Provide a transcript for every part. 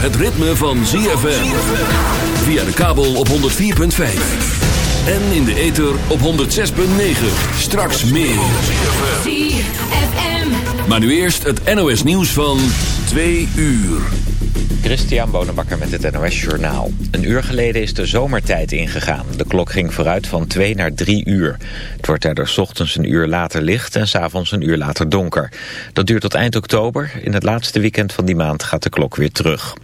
het ritme van ZFM. Via de kabel op 104.5. En in de ether op 106.9. Straks meer. ZFM. Maar nu eerst het NOS nieuws van 2 uur. Christian Bonenbakker met het NOS Journaal. Een uur geleden is de zomertijd ingegaan. De klok ging vooruit van 2 naar 3 uur. Het wordt daardoor 's ochtends een uur later licht en 's avonds een uur later donker. Dat duurt tot eind oktober. In het laatste weekend van die maand gaat de klok weer terug.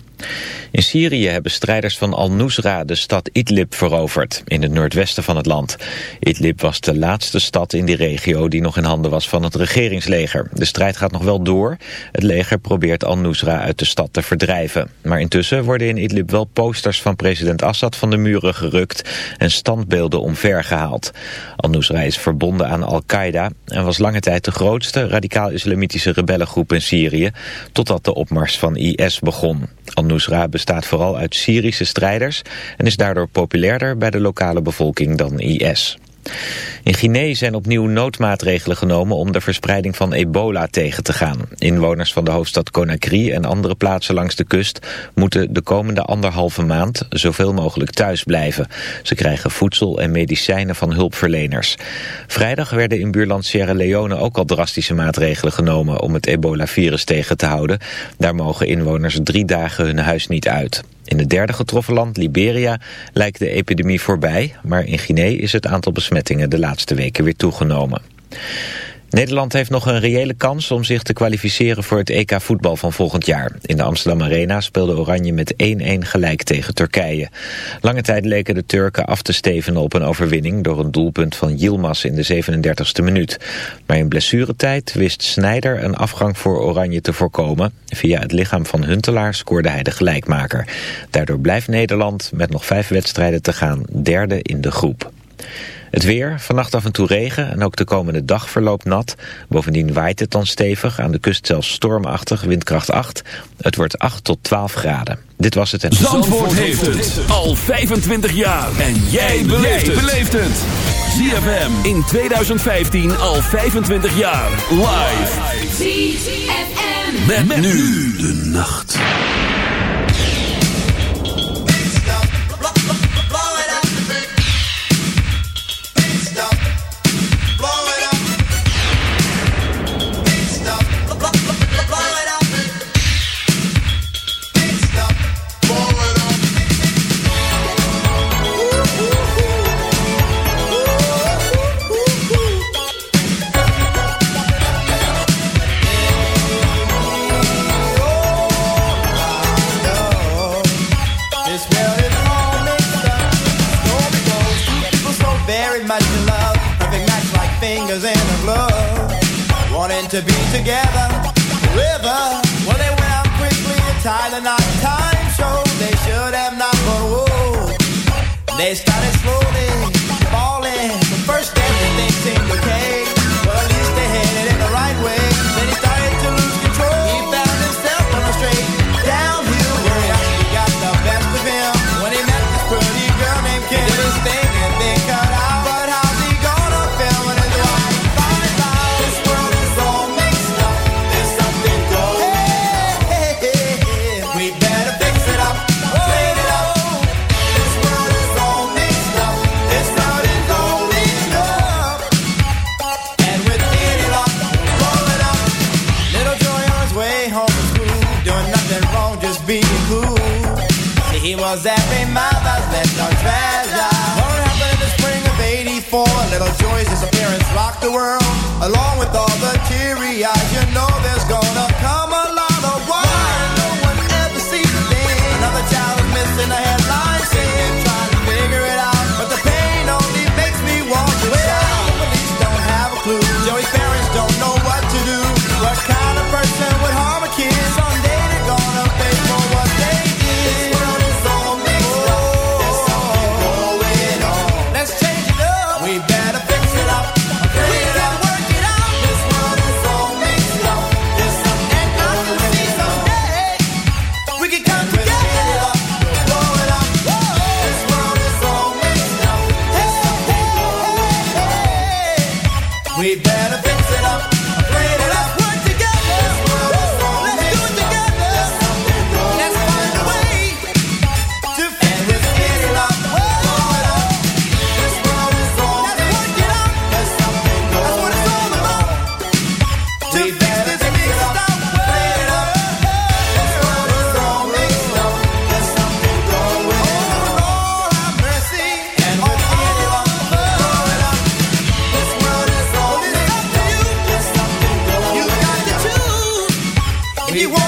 In Syrië hebben strijders van Al-Nusra de stad Idlib veroverd, in het noordwesten van het land. Idlib was de laatste stad in die regio die nog in handen was van het regeringsleger. De strijd gaat nog wel door. Het leger probeert Al-Nusra uit de stad te verdrijven. Maar intussen worden in Idlib wel posters van president Assad van de muren gerukt en standbeelden omvergehaald. Al-Nusra is verbonden aan Al-Qaeda en was lange tijd de grootste radicaal-islamitische rebellengroep in Syrië, totdat de opmars van IS begon. Al-Nusra bestaat vooral uit Syrische strijders en is daardoor populairder bij de lokale bevolking dan IS. In Guinea zijn opnieuw noodmaatregelen genomen om de verspreiding van ebola tegen te gaan. Inwoners van de hoofdstad Conakry en andere plaatsen langs de kust moeten de komende anderhalve maand zoveel mogelijk thuis blijven. Ze krijgen voedsel en medicijnen van hulpverleners. Vrijdag werden in buurland Sierra Leone ook al drastische maatregelen genomen om het ebola-virus tegen te houden. Daar mogen inwoners drie dagen hun huis niet uit. In het derde getroffen land, Liberia, lijkt de epidemie voorbij, maar in Guinea is het aantal besmettingen de laatste weken weer toegenomen. Nederland heeft nog een reële kans om zich te kwalificeren voor het EK voetbal van volgend jaar. In de Amsterdam Arena speelde Oranje met 1-1 gelijk tegen Turkije. Lange tijd leken de Turken af te stevenen op een overwinning door een doelpunt van Yilmaz in de 37e minuut. Maar in blessuretijd wist Snijder een afgang voor Oranje te voorkomen. Via het lichaam van Huntelaar scoorde hij de gelijkmaker. Daardoor blijft Nederland met nog vijf wedstrijden te gaan derde in de groep. Het weer, vannacht af en toe regen en ook de komende dag verloopt nat. Bovendien waait het dan stevig, aan de kust zelfs stormachtig, windkracht 8. Het wordt 8 tot 12 graden. Dit was het en... Zandvoort heeft het al 25 jaar. En jij beleeft het. ZFM in 2015 al 25 jaar. Live. ZFM. Met, nu de nacht. To be together, forever. Well, they went out quickly and the knot. Time showed they should have not, but whoa. They started slowly you want.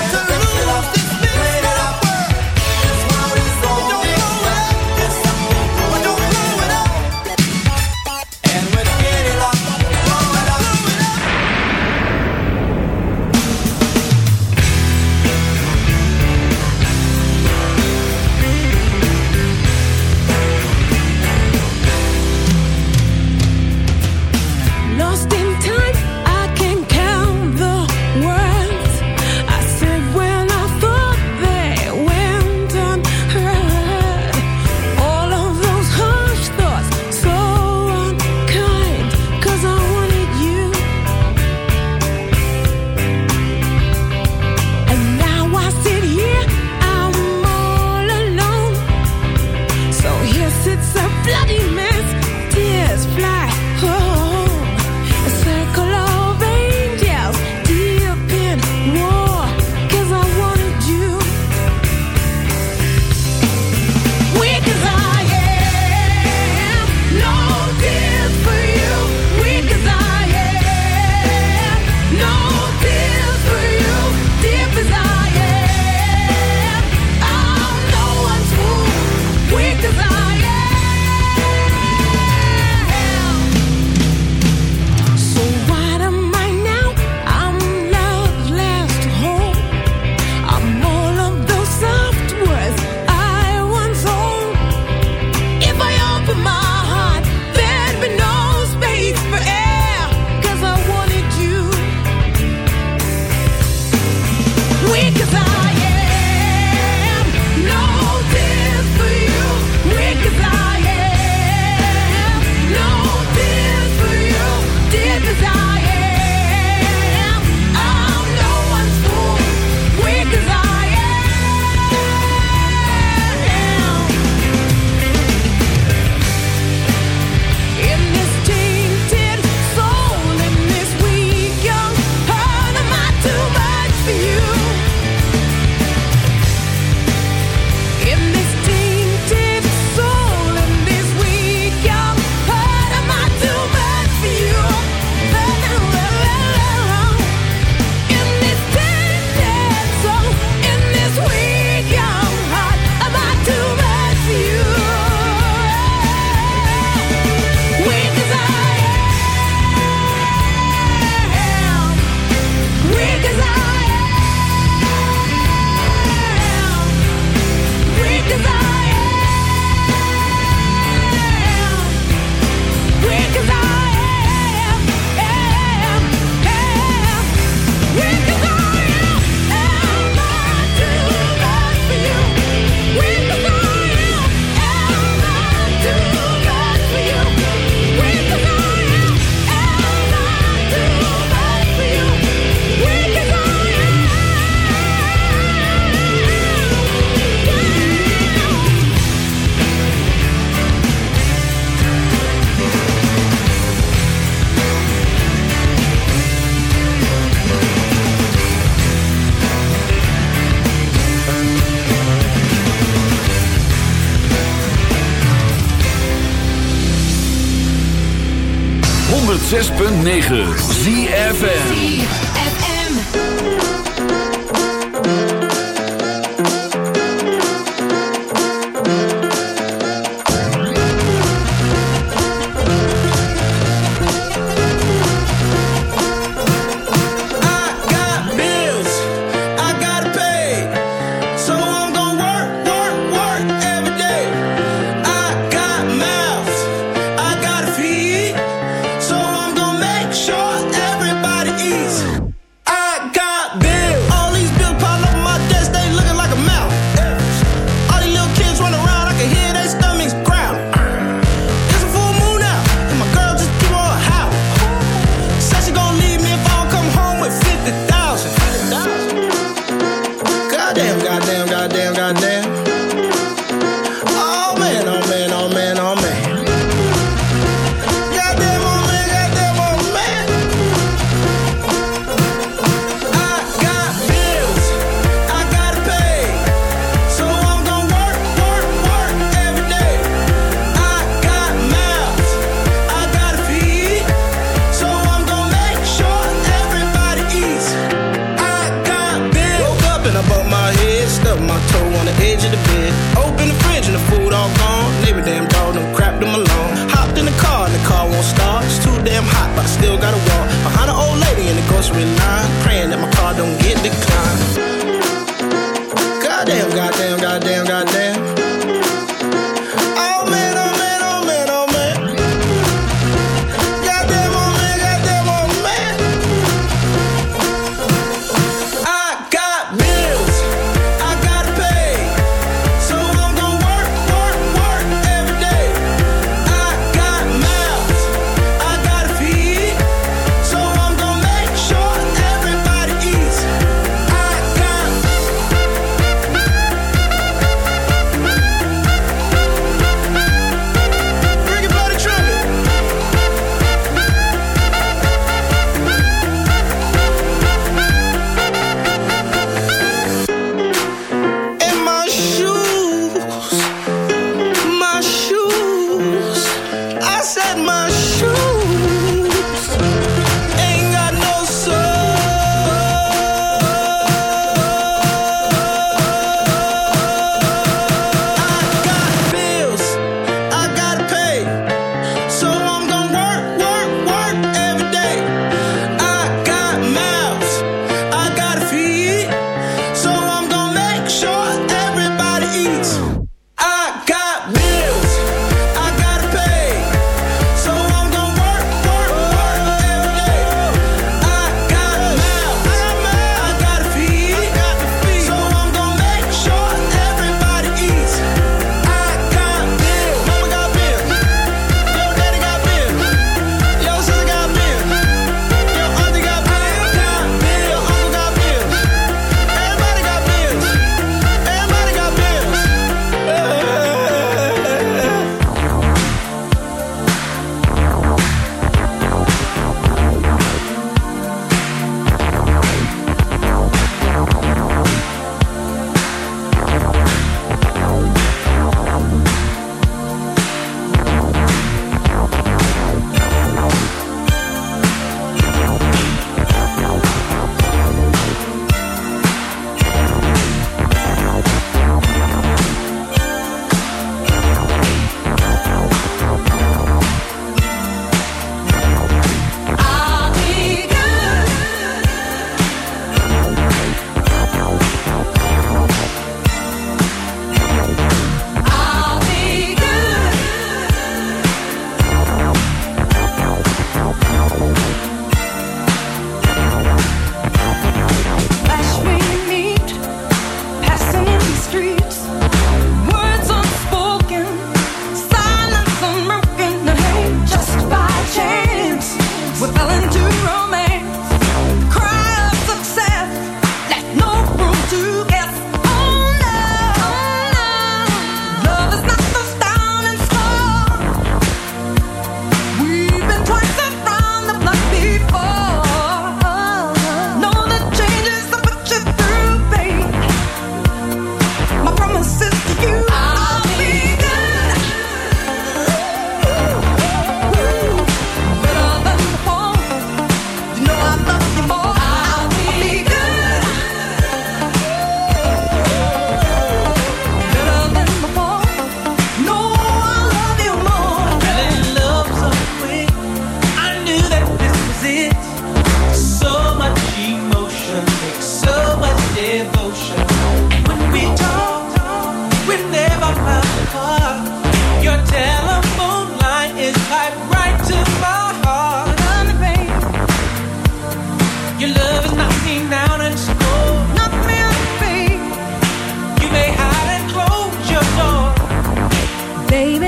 9. 25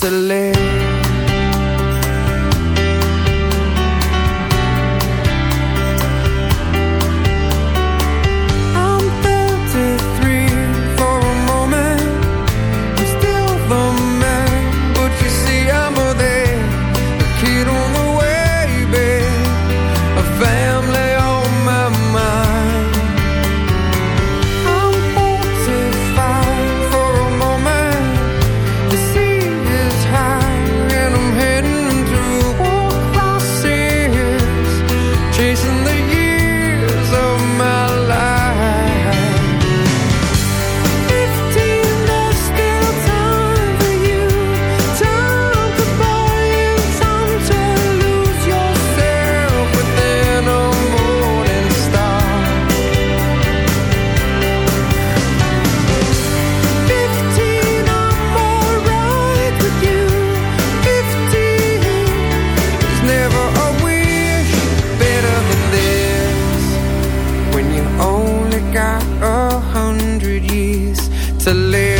to live. To live.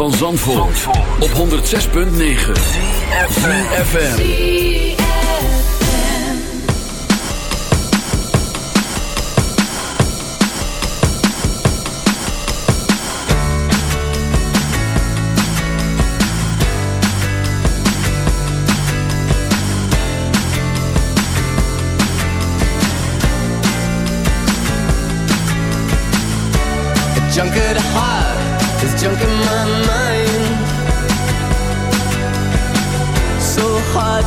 van Zandvoort, Zandvoort. op 106.9 CFFM Junk at heart is junk in